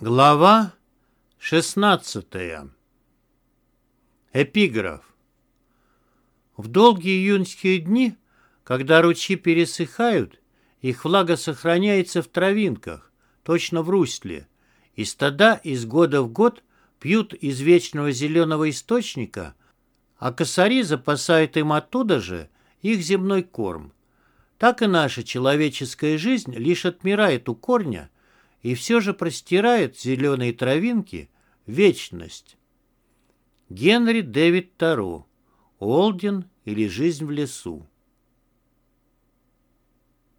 Глава 16. Эпиграф. В долгие июньские дни, когда ручьи пересыхают, их влага сохраняется в травинках, точно в русле, и стада из года в год пьют из вечного зеленого источника, а косари запасают им оттуда же их земной корм. Так и наша человеческая жизнь лишь отмирает у корня, и все же простирает зеленые травинки вечность. Генри Дэвид Таро. Олден или жизнь в лесу.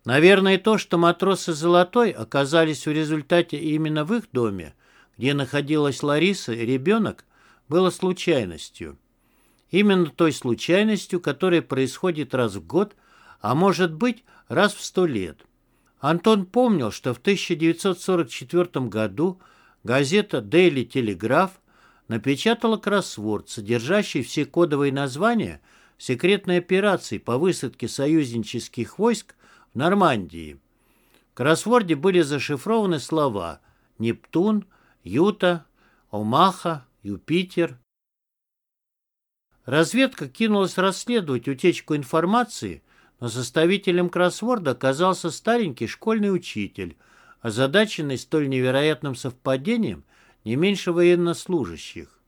Наверное, то, что матросы Золотой оказались в результате именно в их доме, где находилась Лариса и ребенок, было случайностью. Именно той случайностью, которая происходит раз в год, а может быть раз в сто лет. Антон помнил, что в 1944 году газета «Дейли Телеграф» напечатала кроссворд, содержащий все кодовые названия секретной операции по высадке союзнических войск в Нормандии. В кроссворде были зашифрованы слова «Нептун», «Юта», «Омаха», «Юпитер». Разведка кинулась расследовать утечку информации – но составителем кроссворда оказался старенький школьный учитель, озадаченный столь невероятным совпадением не меньше военнослужащих.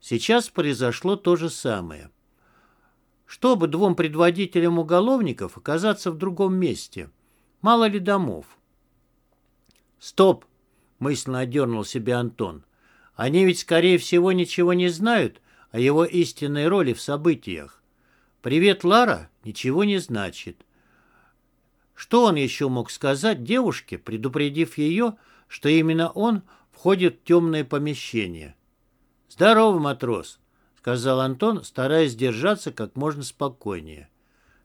Сейчас произошло то же самое. Чтобы двум предводителям уголовников оказаться в другом месте, мало ли домов. «Стоп!» — мысленно одернул себя Антон. «Они ведь, скорее всего, ничего не знают о его истинной роли в событиях. «Привет, Лара» ничего не значит. Что он еще мог сказать девушке, предупредив ее, что именно он входит в темное помещение? «Здорово, матрос», — сказал Антон, стараясь держаться как можно спокойнее.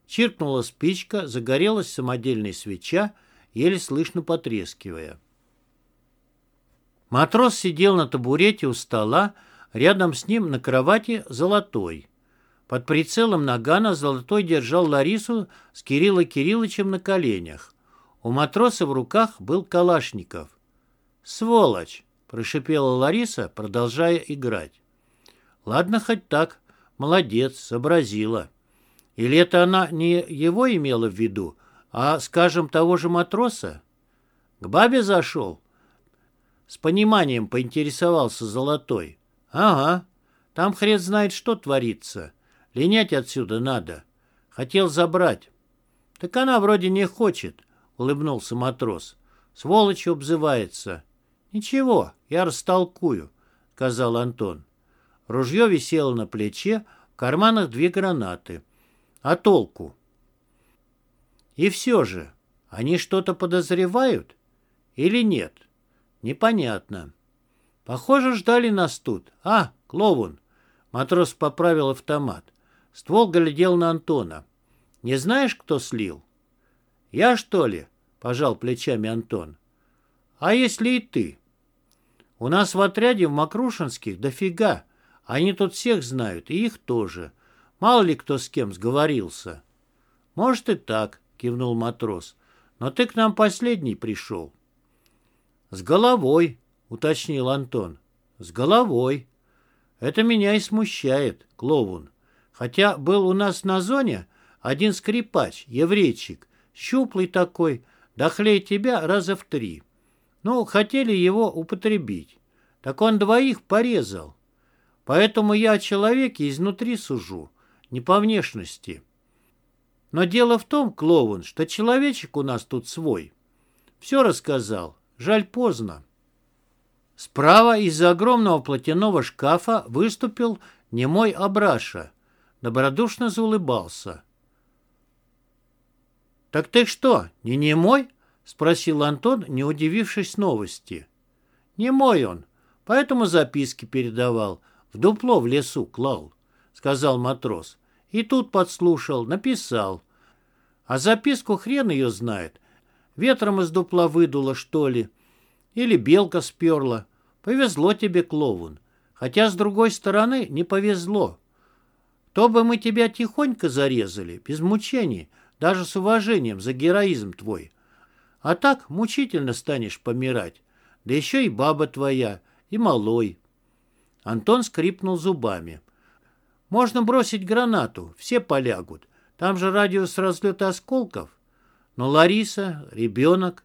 Чиркнула спичка, загорелась самодельная свеча, еле слышно потрескивая. Матрос сидел на табурете у стола, рядом с ним на кровати золотой. Под прицелом Нагана Золотой держал Ларису с Кириллом Кирилловичем на коленях. У матроса в руках был Калашников. «Сволочь!» – прошипела Лариса, продолжая играть. «Ладно, хоть так. Молодец, сообразила. Или это она не его имела в виду, а, скажем, того же матроса? К бабе зашел?» С пониманием поинтересовался Золотой. «Ага, там хрен знает, что творится». Линять отсюда надо. Хотел забрать. Так она вроде не хочет, улыбнулся матрос. Сволочью обзывается. Ничего, я растолкую, сказал Антон. Ружье висело на плече, в карманах две гранаты. А толку? И все же, они что-то подозревают или нет? Непонятно. Похоже, ждали нас тут. А, клоун. Матрос поправил автомат. Ствол глядел на Антона. «Не знаешь, кто слил?» «Я, что ли?» — пожал плечами Антон. «А если и ты?» «У нас в отряде в Макрушинских дофига. Они тут всех знают, и их тоже. Мало ли кто с кем сговорился». «Может и так», — кивнул матрос. «Но ты к нам последний пришел». «С головой», — уточнил Антон. «С головой. Это меня и смущает, клоун. Хотя был у нас на зоне один скрипач, еврейчик, щуплый такой, дохлее тебя раза в три. Ну, хотели его употребить. Так он двоих порезал. Поэтому я о человеке изнутри сужу, не по внешности. Но дело в том, клоун, что человечек у нас тут свой. Все рассказал. Жаль, поздно. Справа из-за огромного платяного шкафа выступил немой Абраша добродушно заулыбался. «Так ты что, не немой?» — спросил Антон, не удивившись новости. «Немой он, поэтому записки передавал, в дупло в лесу клал», — сказал матрос. «И тут подслушал, написал. А записку хрен ее знает. Ветром из дупла выдуло, что ли? Или белка сперла. Повезло тебе, клоун. Хотя, с другой стороны, не повезло. То бы мы тебя тихонько зарезали, без мучений, даже с уважением за героизм твой. А так мучительно станешь помирать. Да еще и баба твоя, и малой. Антон скрипнул зубами. Можно бросить гранату, все полягут. Там же радиус разлета осколков. Но Лариса, ребенок.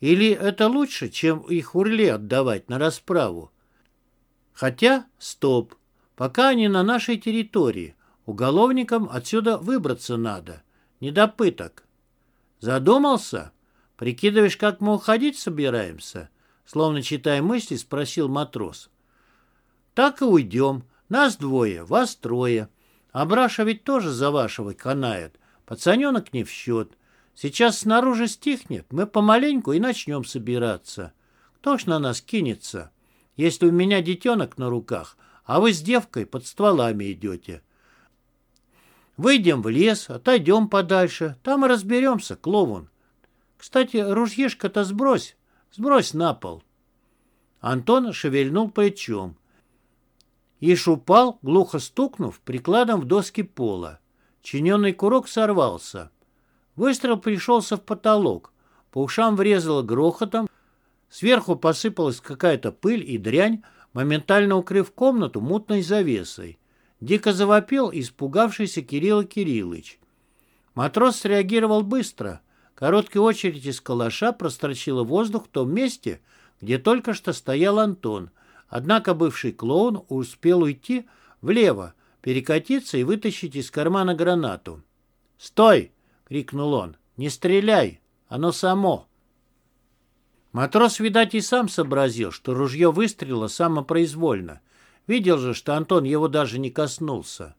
Или это лучше, чем их урле отдавать на расправу? Хотя, стоп, пока они на нашей территории. Уголовникам отсюда выбраться надо. Не до пыток. Задумался? Прикидываешь, как мы уходить собираемся? Словно читая мысли, спросил матрос. Так и уйдем. Нас двое, вас трое. Абраша ведь тоже за вашего канает. Пацаненок не в счет. Сейчас снаружи стихнет, мы помаленьку и начнем собираться. Кто ж на нас кинется, если у меня детенок на руках, а вы с девкой под стволами идете? Выйдем в лес, отойдем подальше, там и разберемся, клоун. Кстати, ружьишко-то сбрось, сбрось на пол. Антон шевельнул плечом. Иш упал, глухо стукнув прикладом в доски пола. Чиненный курок сорвался. Выстрел пришелся в потолок. По ушам врезало грохотом. Сверху посыпалась какая-то пыль и дрянь, моментально укрыв комнату мутной завесой. Дико завопил испугавшийся Кирилл Кириллыч. Матрос среагировал быстро. Короткая очередь из калаша прострочила воздух в том месте, где только что стоял Антон. Однако бывший клоун успел уйти влево, перекатиться и вытащить из кармана гранату. «Стой!» — крикнул он. «Не стреляй! Оно само!» Матрос, видать, и сам сообразил, что ружье выстрелило самопроизвольно. Видел же, что Антон его даже не коснулся.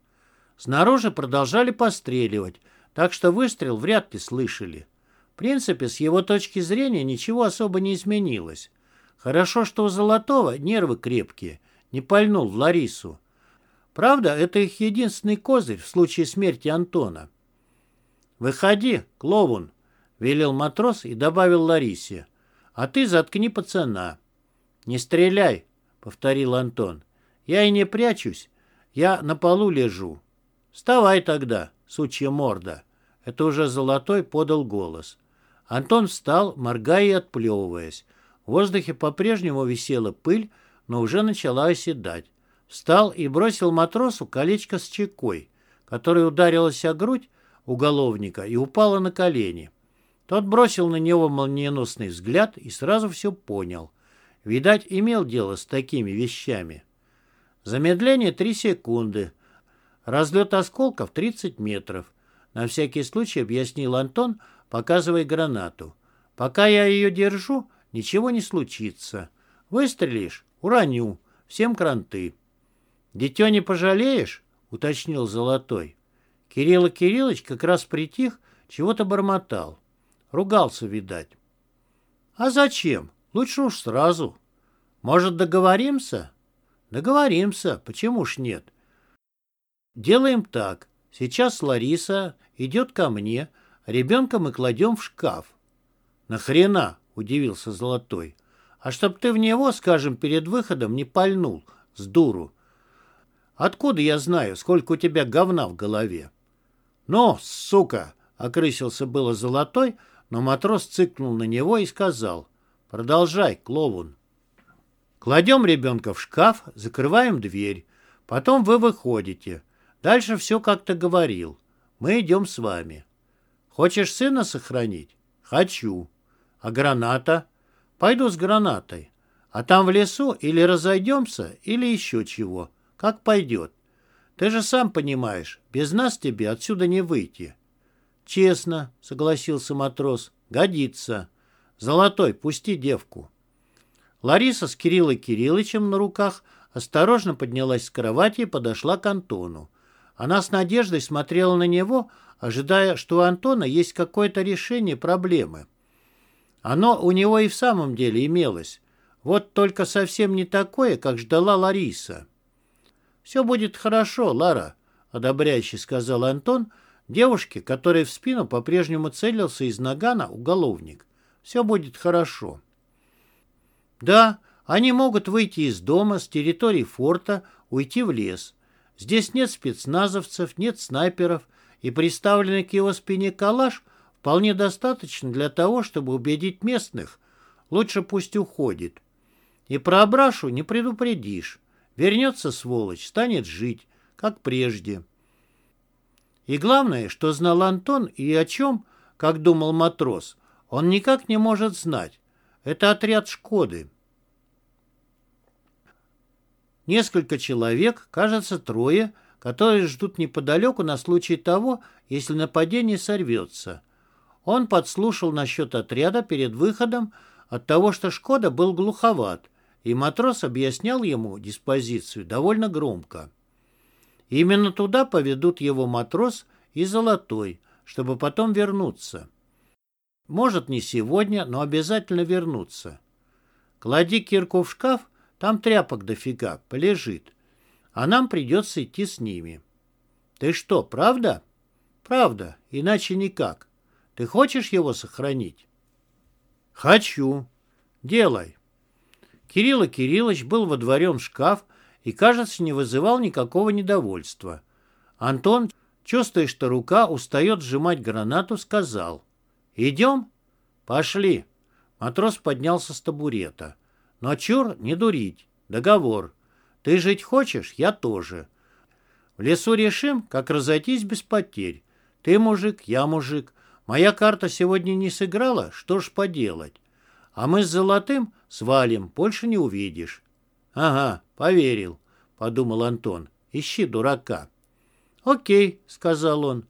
Снаружи продолжали постреливать, так что выстрел вряд ли слышали. В принципе, с его точки зрения ничего особо не изменилось. Хорошо, что у Золотого нервы крепкие, не пальнул в Ларису. Правда, это их единственный козырь в случае смерти Антона. «Выходи, клоун!» — велел матрос и добавил Ларисе. «А ты заткни пацана». «Не стреляй!» — повторил Антон. Я и не прячусь. Я на полу лежу. Вставай тогда, сучья морда. Это уже Золотой подал голос. Антон встал, моргая и отплевываясь. В воздухе по-прежнему висела пыль, но уже начала оседать. Встал и бросил матросу колечко с чекой, которое ударилось о грудь уголовника и упало на колени. Тот бросил на него молниеносный взгляд и сразу все понял. Видать, имел дело с такими вещами. Замедление 3 секунды. Разлет осколков 30 метров. На всякий случай объяснил Антон, показывая гранату. Пока я ее держу, ничего не случится. Выстрелишь — уроню. Всем кранты. «Дитё не пожалеешь?» — уточнил Золотой. Кирилл Кириллович как раз притих, чего-то бормотал. Ругался, видать. «А зачем? Лучше уж сразу. Может, договоримся?» Договоримся, почему ж нет? Делаем так. Сейчас Лариса идет ко мне, ребенка мы кладем в шкаф. Нахрена? Удивился Золотой. А чтоб ты в него, скажем, перед выходом не пальнул, с дуру. Откуда я знаю, сколько у тебя говна в голове? Ну, сука, окрысился было Золотой, но матрос цыкнул на него и сказал, продолжай, клоун. Кладем ребенка в шкаф, закрываем дверь. Потом вы выходите. Дальше все как ты говорил. Мы идем с вами. Хочешь сына сохранить? Хочу. А граната? Пойду с гранатой. А там в лесу или разойдемся, или еще чего. Как пойдет. Ты же сам понимаешь, без нас тебе отсюда не выйти. Честно, согласился матрос, годится. Золотой, пусти девку. Лариса с Кириллой Кирилловичем на руках осторожно поднялась с кровати и подошла к Антону. Она с надеждой смотрела на него, ожидая, что у Антона есть какое-то решение проблемы. Оно у него и в самом деле имелось. Вот только совсем не такое, как ждала Лариса. «Все будет хорошо, Лара», — одобряюще сказал Антон, девушке, которой в спину по-прежнему целился из нагана уголовник. «Все будет хорошо». Да, они могут выйти из дома, с территории форта, уйти в лес. Здесь нет спецназовцев, нет снайперов, и приставленный к его спине калаш вполне достаточно для того, чтобы убедить местных. Лучше пусть уходит. И про Абрашу не предупредишь. Вернется сволочь, станет жить, как прежде. И главное, что знал Антон и о чем, как думал матрос, он никак не может знать. Это отряд «Шкоды». Несколько человек, кажется, трое, которые ждут неподалеку на случай того, если нападение сорвется. Он подслушал насчет отряда перед выходом от того, что «Шкода» был глуховат, и матрос объяснял ему диспозицию довольно громко. Именно туда поведут его матрос и Золотой, чтобы потом вернуться. Может, не сегодня, но обязательно вернуться. Клади кирку в шкаф, там тряпок дофига, полежит. А нам придется идти с ними. Ты что, правда? Правда, иначе никак. Ты хочешь его сохранить? Хочу. Делай. Кирилл Кириллович был водворен в шкаф и, кажется, не вызывал никакого недовольства. Антон, чувствуя, что рука устает сжимать гранату, сказал «Идем?» «Пошли». Матрос поднялся с табурета. «Но чур, не дурить. Договор. Ты жить хочешь? Я тоже. В лесу решим, как разойтись без потерь. Ты мужик, я мужик. Моя карта сегодня не сыграла, что ж поделать? А мы с Золотым свалим, больше не увидишь. Ага, поверил, подумал Антон. Ищи дурака. Окей, сказал он.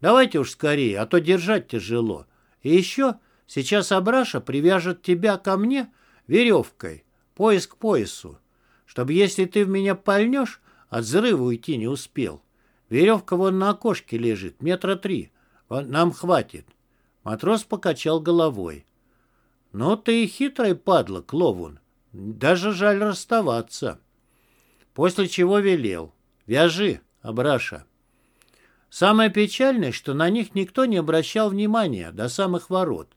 Давайте уж скорее, а то держать тяжело. И еще сейчас Абраша привяжет тебя ко мне веревкой, пояс к поясу, чтобы если ты в меня пальнешь, от взрыва уйти не успел. Веревка вон на окошке лежит, метра три. Нам хватит. Матрос покачал головой. Ну ты и хитрый падла, Кловун. Даже жаль расставаться. После чего велел. Вяжи, Абраша. Самое печальное, что на них никто не обращал внимания до самых ворот.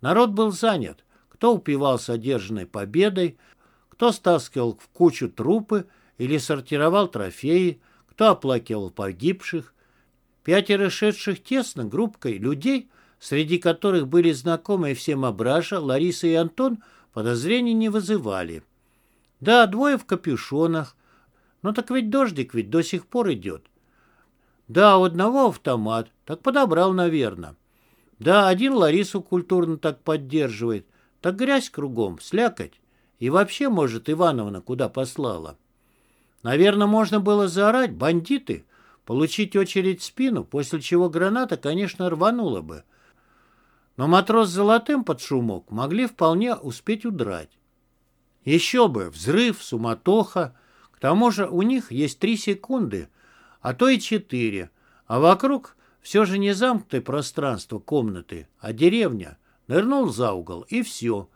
Народ был занят. Кто упивался одержанной победой, кто стаскивал в кучу трупы или сортировал трофеи, кто оплакивал погибших. Пятеро шедших тесно группкой людей, среди которых были знакомые всем Абраша, Лариса и Антон, подозрений не вызывали. Да, двое в капюшонах. Но так ведь дождик ведь до сих пор идет. Да, у одного автомат. Так подобрал, наверное. Да, один Ларису культурно так поддерживает. Так грязь кругом, слякоть. И вообще, может, Ивановна куда послала. Наверное, можно было заорать «бандиты», получить очередь в спину, после чего граната, конечно, рванула бы. Но матрос с золотым под шумок могли вполне успеть удрать. Еще бы, взрыв, суматоха. К тому же у них есть три секунды, а то и четыре. А вокруг все же не замкнутое пространство комнаты, а деревня. Нырнул за угол, и все.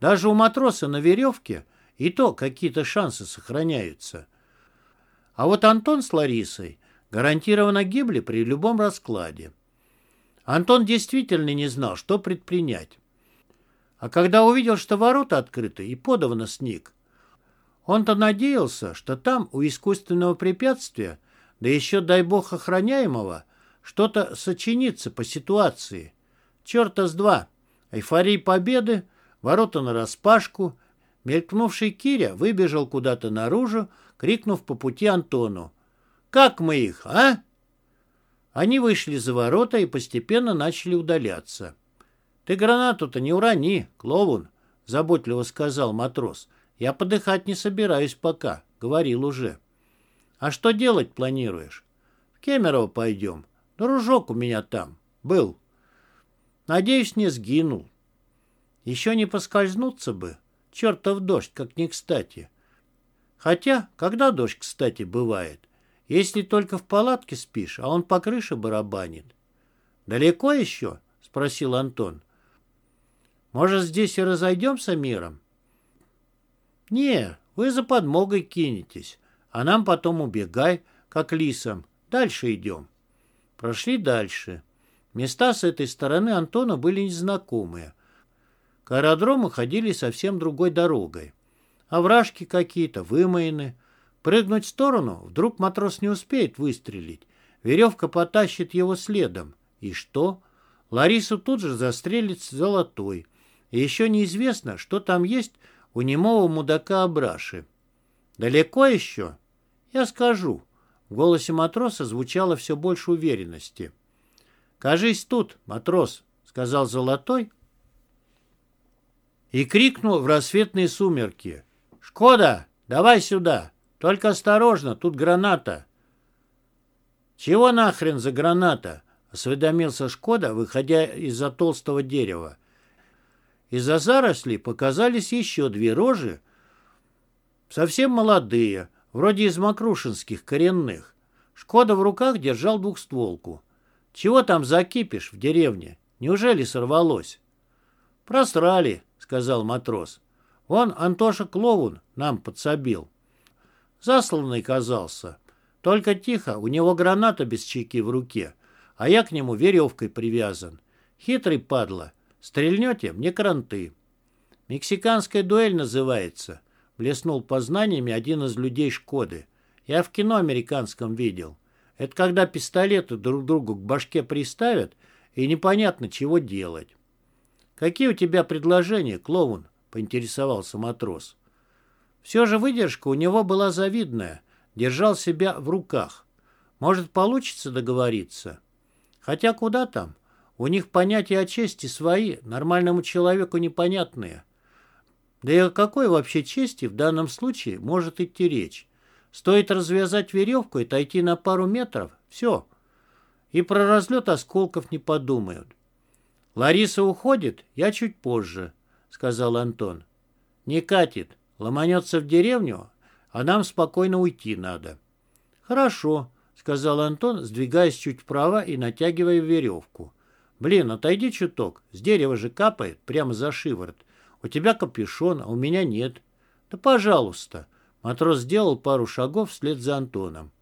Даже у матроса на веревке и то какие-то шансы сохраняются. А вот Антон с Ларисой гарантированно гибли при любом раскладе. Антон действительно не знал, что предпринять. А когда увидел, что ворота открыты и подавно сник, он-то надеялся, что там, у искусственного препятствия, да еще, дай бог, охраняемого, что-то сочинится по ситуации. Черта с два. Эйфория победы, ворота нараспашку. Мелькнувший Киря выбежал куда-то наружу, крикнув по пути Антону. «Как мы их, а?» Они вышли за ворота и постепенно начали удаляться. «Ты гранату-то не урони, Клоун», — заботливо сказал матрос. «Я подыхать не собираюсь пока», — говорил уже. «А что делать планируешь?» «В Кемерово пойдем. Дружок у меня там. Был. Надеюсь, не сгинул. Еще не поскользнуться бы. Чертов дождь, как не кстати. Хотя, когда дождь, кстати, бывает? Если только в палатке спишь, а он по крыше барабанит. «Далеко еще?» — спросил Антон. «Может, здесь и разойдемся миром?» «Не, вы за подмогой кинетесь, а нам потом убегай, как лисам. Дальше идем». Прошли дальше. Места с этой стороны Антона были незнакомые. К аэродрому ходили совсем другой дорогой. Овражки какие-то, вымоены. Прыгнуть в сторону, вдруг матрос не успеет выстрелить. Веревка потащит его следом. И что? Ларису тут же застрелит золотой. И еще неизвестно, что там есть у немого мудака Абраши. Далеко еще? Я скажу. В голосе матроса звучало все больше уверенности. «Кажись тут, матрос», — сказал Золотой и крикнул в рассветные сумерки. «Шкода, давай сюда! Только осторожно, тут граната!» «Чего нахрен за граната?» — осведомился Шкода, выходя из-за толстого дерева. Из-за зарослей показались еще две рожи, совсем молодые, вроде из макрушинских коренных. Шкода в руках держал двухстволку. «Чего там закипишь в деревне? Неужели сорвалось?» «Просрали», — сказал матрос. «Вон Антоша Клоун нам подсобил. Засланный казался. Только тихо, у него граната без чеки в руке, а я к нему веревкой привязан. Хитрый падла. Стрельнете — мне кранты». «Мексиканская дуэль называется», — блеснул познаниями один из людей Шкоды. «Я в кино американском видел. Это когда пистолеты друг другу к башке приставят, и непонятно, чего делать. «Какие у тебя предложения, клоун?» — поинтересовался матрос. Все же выдержка у него была завидная, держал себя в руках. Может, получится договориться? Хотя куда там? У них понятия о чести свои, нормальному человеку непонятные. Да и о какой вообще чести в данном случае может идти речь? Стоит развязать веревку и отойти на пару метров — все. И про разлет осколков не подумают. «Лариса уходит, я чуть позже», — сказал Антон. «Не катит. Ломанется в деревню, а нам спокойно уйти надо». «Хорошо», — сказал Антон, сдвигаясь чуть вправо и натягивая веревку. «Блин, отойди чуток. С дерева же капает, прямо за шиворот. У тебя капюшон, а у меня нет». «Да пожалуйста». Матрос сделал пару шагов вслед за Антоном.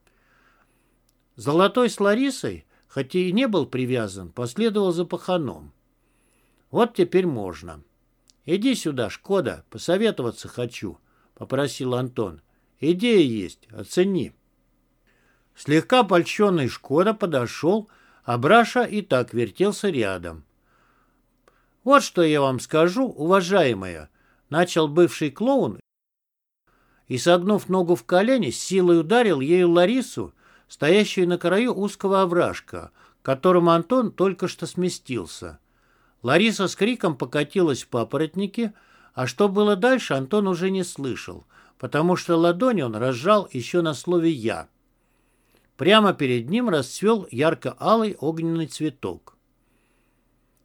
Золотой с Ларисой, хотя и не был привязан, последовал за паханом. Вот теперь можно. Иди сюда, Шкода, посоветоваться хочу, попросил Антон. Идея есть, оцени. Слегка польщенный Шкода подошел, а Браша и так вертелся рядом. «Вот что я вам скажу, уважаемая», — начал бывший клоун и, согнув ногу в колени, с силой ударил ею Ларису, стоящую на краю узкого овражка, к которому Антон только что сместился. Лариса с криком покатилась в папоротнике, а что было дальше, Антон уже не слышал, потому что ладони он разжал еще на слове «я». Прямо перед ним расцвел ярко-алый огненный цветок.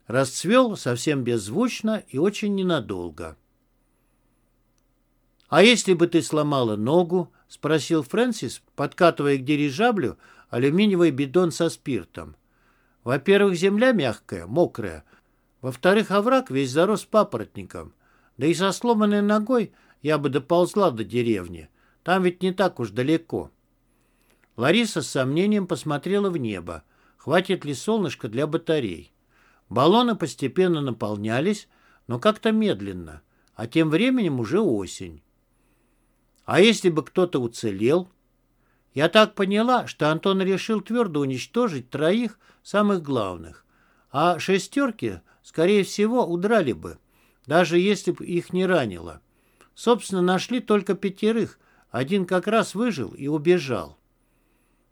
Расцвел совсем беззвучно и очень ненадолго. «А если бы ты сломала ногу?» — спросил Фрэнсис, подкатывая к дирижаблю алюминиевый бидон со спиртом. «Во-первых, земля мягкая, мокрая, во-вторых, овраг весь зарос папоротником. Да и со сломанной ногой я бы доползла до деревни. Там ведь не так уж далеко. Лариса с сомнением посмотрела в небо. Хватит ли солнышка для батарей? Баллоны постепенно наполнялись, но как-то медленно. А тем временем уже осень. А если бы кто-то уцелел? Я так поняла, что Антон решил твердо уничтожить троих самых главных. А шестерки скорее всего, удрали бы, даже если бы их не ранило. Собственно, нашли только пятерых, один как раз выжил и убежал.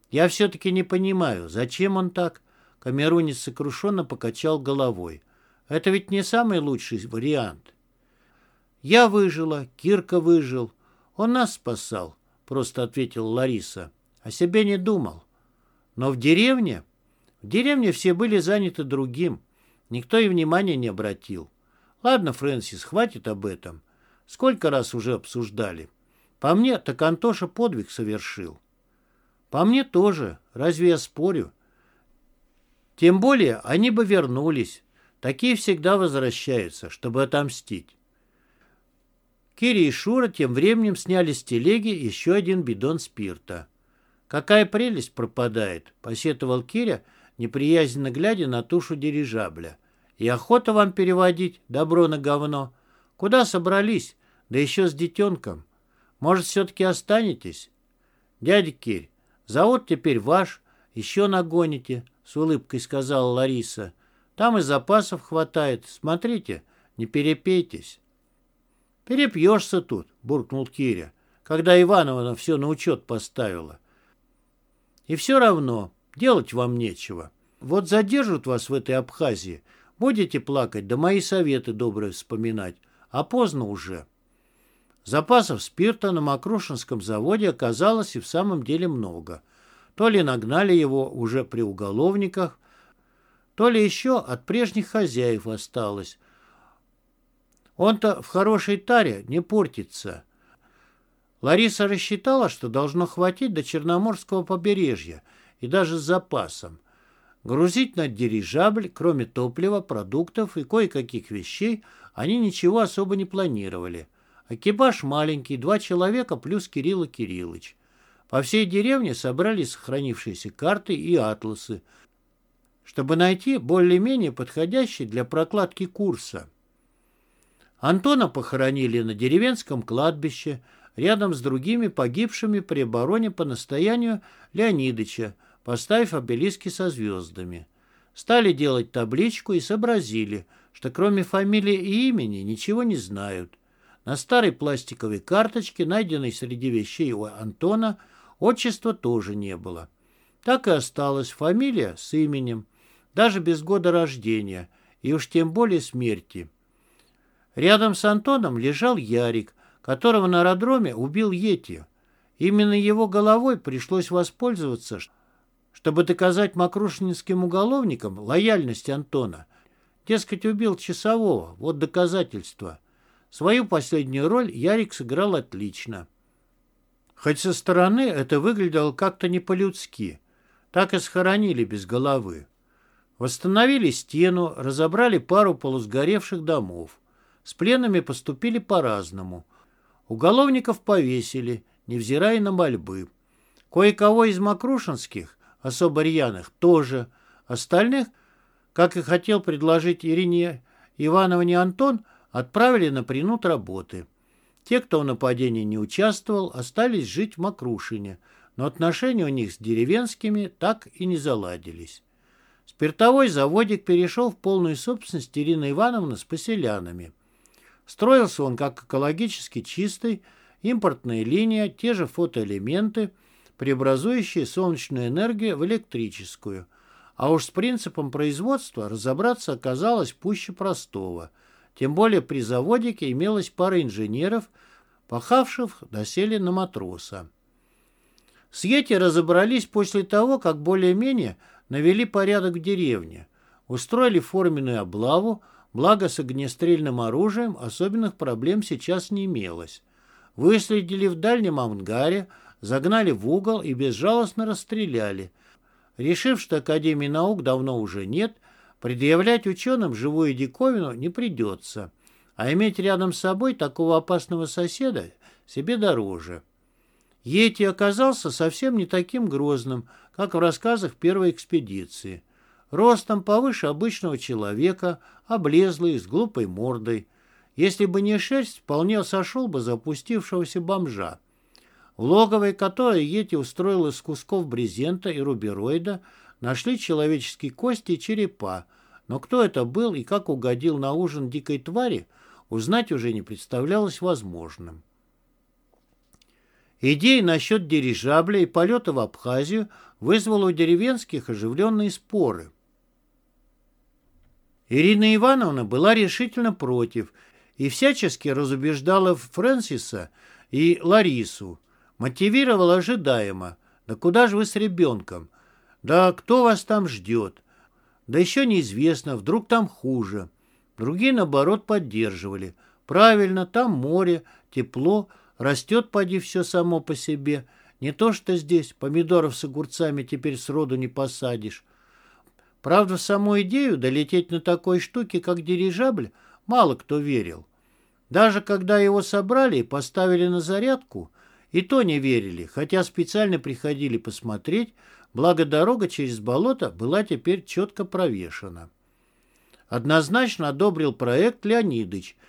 Я все-таки не понимаю, зачем он так? Камерунец сокрушенно покачал головой. Это ведь не самый лучший вариант. Я выжила, Кирка выжил. Он нас спасал, просто ответила Лариса. О себе не думал. Но в деревне... В деревне все были заняты другим. Никто и внимания не обратил. Ладно, Фрэнсис, хватит об этом. Сколько раз уже обсуждали. По мне, так Антоша подвиг совершил. По мне тоже. Разве я спорю? Тем более, они бы вернулись. Такие всегда возвращаются, чтобы отомстить. Кири и Шура тем временем сняли с телеги еще один бидон спирта. «Какая прелесть пропадает!» — посетовал Киря, — неприязненно глядя на тушу дирижабля. «И охота вам переводить добро на говно? Куда собрались? Да еще с детенком. Может, все-таки останетесь?» «Дядя Кирь, завод теперь ваш, еще нагоните», — с улыбкой сказала Лариса. «Там и запасов хватает. Смотрите, Не перепейтесь. Перепьешься тут, буркнул Киря, когда Ивановна все на учет поставила. И все равно, делать вам нечего. Вот задержат вас в этой Абхазии, будете плакать, да мои советы добрые вспоминать, а поздно уже. Запасов спирта на Макрушинском заводе оказалось и в самом деле много. То ли нагнали его уже при уголовниках, то ли еще от прежних хозяев осталось. Он-то в хорошей таре не портится. Лариса рассчитала, что должно хватить до Черноморского побережья, и даже с запасом. Грузить на дирижабль, кроме топлива, продуктов и кое-каких вещей, они ничего особо не планировали. Экипаж маленький, два человека плюс Кирилл Кириллович. По всей деревне собрались сохранившиеся карты и атласы, чтобы найти более-менее подходящий для прокладки курса. Антона похоронили на деревенском кладбище рядом с другими погибшими при обороне по настоянию Леонидыча, поставив обелиски со звездами. Стали делать табличку и сообразили, что кроме фамилии и имени ничего не знают. На старой пластиковой карточке, найденной среди вещей у Антона, отчества тоже не было. Так и осталась фамилия с именем, даже без года рождения, и уж тем более смерти. Рядом с Антоном лежал Ярик, которого на аэродроме убил Йети. Именно его головой пришлось воспользоваться, чтобы доказать макрушинским уголовникам лояльность Антона. Дескать, убил часового, вот доказательство. Свою последнюю роль Ярик сыграл отлично. Хоть со стороны это выглядело как-то не по-людски. Так и схоронили без головы. Восстановили стену, разобрали пару полусгоревших домов. С пленными поступили по-разному. Уголовников повесили, невзирая на мольбы. Кое-кого из макрушинских, особо рьяных, тоже. Остальных, как и хотел предложить Ирине Ивановне Антон, отправили на принуд работы. Те, кто в нападении не участвовал, остались жить в Макрушине, но отношения у них с деревенскими так и не заладились. Спиртовой заводик перешел в полную собственность Ирины Ивановны с поселянами. Строился он как экологически чистый, импортная линия, те же фотоэлементы, преобразующие солнечную энергию в электрическую. А уж с принципом производства разобраться оказалось пуще простого. Тем более при заводике имелась пара инженеров, пахавших доселе на матроса. С Йети разобрались после того, как более-менее навели порядок в деревне, устроили форменную облаву, благо с огнестрельным оружием особенных проблем сейчас не имелось. Выследили в дальнем ангаре, загнали в угол и безжалостно расстреляли. Решив, что Академии наук давно уже нет, предъявлять ученым живую диковину не придется, а иметь рядом с собой такого опасного соседа себе дороже. Йети оказался совсем не таким грозным, как в рассказах первой экспедиции. Ростом повыше обычного человека, облезлый, с глупой мордой. Если бы не шерсть, вполне сошел бы за опустившегося бомжа. В логовой, которое Йети устроил из кусков брезента и рубероида, нашли человеческие кости и черепа, но кто это был и как угодил на ужин дикой твари, узнать уже не представлялось возможным. Идея насчет дирижабля и полета в Абхазию вызвала у деревенских оживленные споры. Ирина Ивановна была решительно против и всячески разубеждала Фрэнсиса и Ларису. Мотивировала ожидаемо. «Да куда же вы с ребенком? Да кто вас там ждет? Да еще неизвестно, вдруг там хуже». Другие, наоборот, поддерживали. «Правильно, там море, тепло, Растет, поди, все само по себе. Не то что здесь, помидоров с огурцами теперь сроду не посадишь. Правда, в саму идею долететь на такой штуке, как дирижабль, мало кто верил. Даже когда его собрали и поставили на зарядку, и то не верили, хотя специально приходили посмотреть, благо дорога через болото была теперь четко провешена. Однозначно одобрил проект Леонидыч –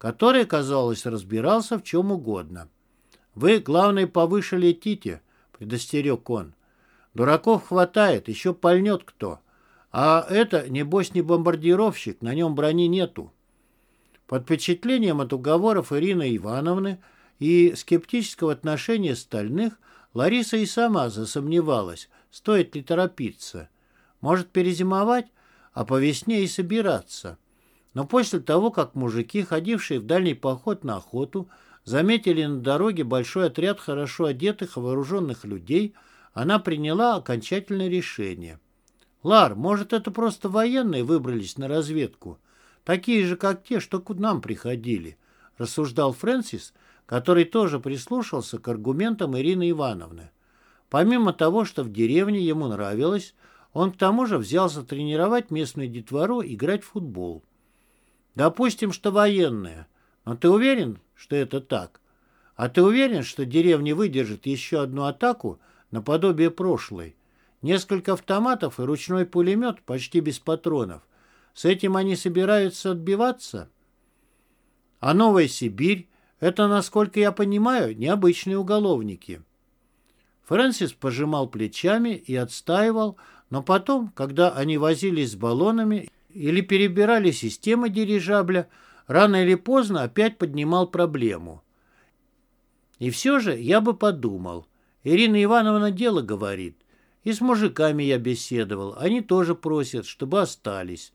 который, казалось, разбирался в чем угодно. «Вы, главное, повыше летите», — предостерег он. «Дураков хватает, еще пальнет кто. А это, небось, не бомбардировщик, на нем брони нету». Под впечатлением от уговоров Ирины Ивановны и скептического отношения остальных Лариса и сама засомневалась, стоит ли торопиться. Может перезимовать, а по весне и собираться. Но после того, как мужики, ходившие в дальний поход на охоту, заметили на дороге большой отряд хорошо одетых и вооруженных людей, она приняла окончательное решение. «Лар, может, это просто военные выбрались на разведку?» такие же, как те, что к нам приходили», — рассуждал Фрэнсис, который тоже прислушался к аргументам Ирины Ивановны. Помимо того, что в деревне ему нравилось, он к тому же взялся тренировать местную детвору играть в футбол. «Допустим, что военные. Но ты уверен, что это так? А ты уверен, что деревня выдержит еще одну атаку наподобие прошлой? Несколько автоматов и ручной пулемет почти без патронов. С этим они собираются отбиваться? А Новая Сибирь — это, насколько я понимаю, необычные уголовники. Фрэнсис пожимал плечами и отстаивал, но потом, когда они возились с баллонами или перебирали системы дирижабля, рано или поздно опять поднимал проблему. И все же я бы подумал. Ирина Ивановна дело говорит. И с мужиками я беседовал. Они тоже просят, чтобы остались.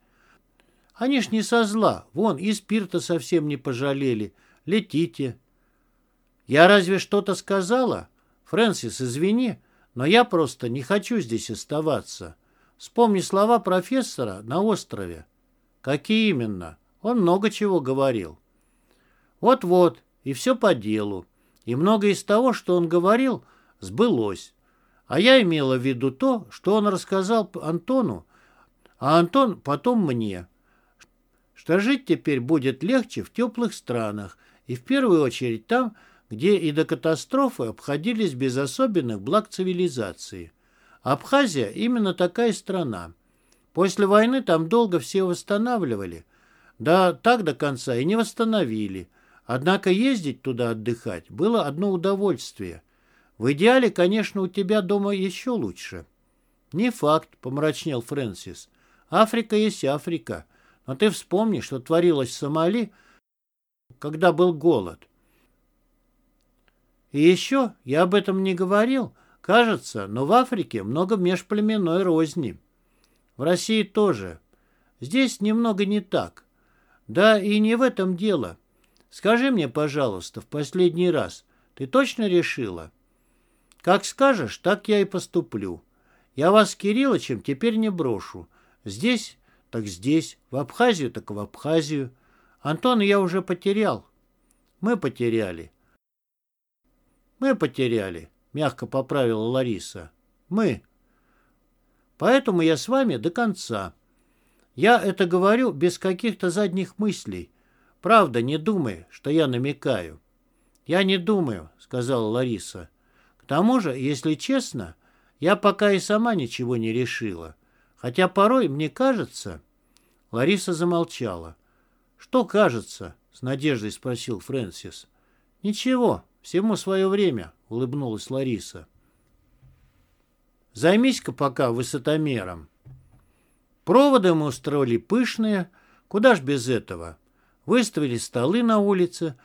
Они ж не со зла. Вон, и спирта совсем не пожалели. Летите. Я разве что-то сказала? Фрэнсис, извини, но я просто не хочу здесь оставаться. Вспомни слова профессора на острове. Какие именно? Он много чего говорил. Вот-вот, и все по делу. И многое из того, что он говорил, сбылось. А я имела в виду то, что он рассказал Антону, а Антон потом мне что жить теперь будет легче в теплых странах, и в первую очередь там, где и до катастрофы обходились без особенных благ цивилизации. Абхазия именно такая страна. После войны там долго все восстанавливали. Да так до конца и не восстановили. Однако ездить туда отдыхать было одно удовольствие. В идеале, конечно, у тебя дома еще лучше. Не факт, помрачнел Фрэнсис. Африка есть Африка. Но ты вспомни, что творилось в Сомали, когда был голод. И еще, я об этом не говорил, кажется, но в Африке много межплеменной розни. В России тоже. Здесь немного не так. Да и не в этом дело. Скажи мне, пожалуйста, в последний раз, ты точно решила? Как скажешь, так я и поступлю. Я вас с Кириллычем теперь не брошу. Здесь так здесь, в Абхазию, так в Абхазию. Антона я уже потерял. Мы потеряли. Мы потеряли, мягко поправила Лариса. Мы. Поэтому я с вами до конца. Я это говорю без каких-то задних мыслей. Правда, не думай, что я намекаю. Я не думаю, сказала Лариса. К тому же, если честно, я пока и сама ничего не решила. Хотя порой мне кажется... Лариса замолчала. «Что кажется?» — с надеждой спросил Фрэнсис. «Ничего, всему свое время», — улыбнулась Лариса. «Займись-ка пока высотомером». Проводы мы устроили пышные, куда ж без этого. Выставили столы на улице.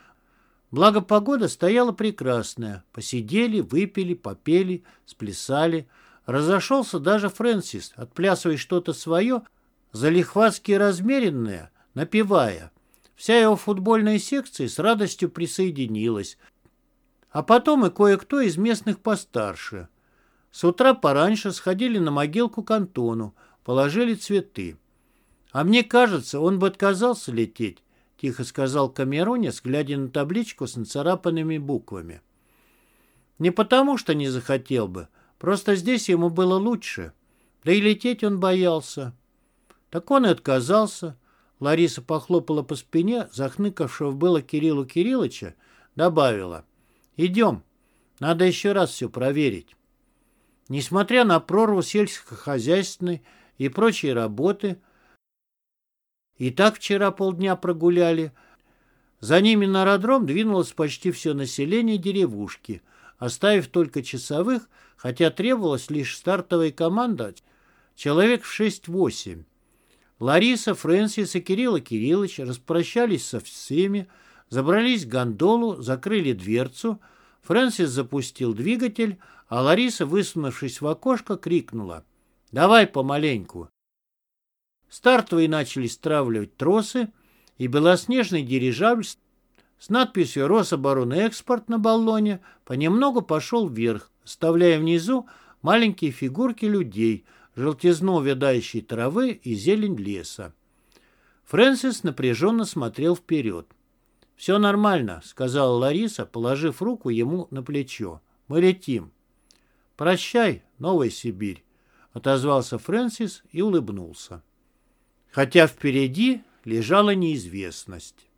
Благо погода стояла прекрасная. Посидели, выпили, попели, сплясали — Разошелся даже Фрэнсис, отплясывая что-то свое, залихватски размеренное, напевая. Вся его футбольная секция с радостью присоединилась. А потом и кое-кто из местных постарше. С утра пораньше сходили на могилку к Антону, положили цветы. «А мне кажется, он бы отказался лететь», — тихо сказал Камеронец, глядя на табличку с нацарапанными буквами. «Не потому, что не захотел бы, Просто здесь ему было лучше. Да и лететь он боялся. Так он и отказался. Лариса похлопала по спине, захныкавшего было Кириллу Кирилловича, добавила. «Идем. Надо еще раз все проверить». Несмотря на прорву сельскохозяйственной и прочие работы, и так вчера полдня прогуляли, за ними на аэродром двинулось почти все население деревушки, оставив только часовых, хотя требовалась лишь стартовая команда человек в 6-8. Лариса, Фрэнсис и Кирилл Кириллович распрощались со всеми, забрались в гондолу, закрыли дверцу. Фрэнсис запустил двигатель, а Лариса, высунувшись в окошко, крикнула «Давай помаленьку». Стартовые начали стравливать тросы, и белоснежный дирижабль с надписью «Рособоронэкспорт» на баллоне понемногу пошел вверх, оставляя внизу маленькие фигурки людей, желтизну увядающей травы и зелень леса. Фрэнсис напряженно смотрел вперед. «Все нормально», — сказала Лариса, положив руку ему на плечо. «Мы летим». «Прощай, Новая Сибирь», — отозвался Фрэнсис и улыбнулся. Хотя впереди лежала неизвестность.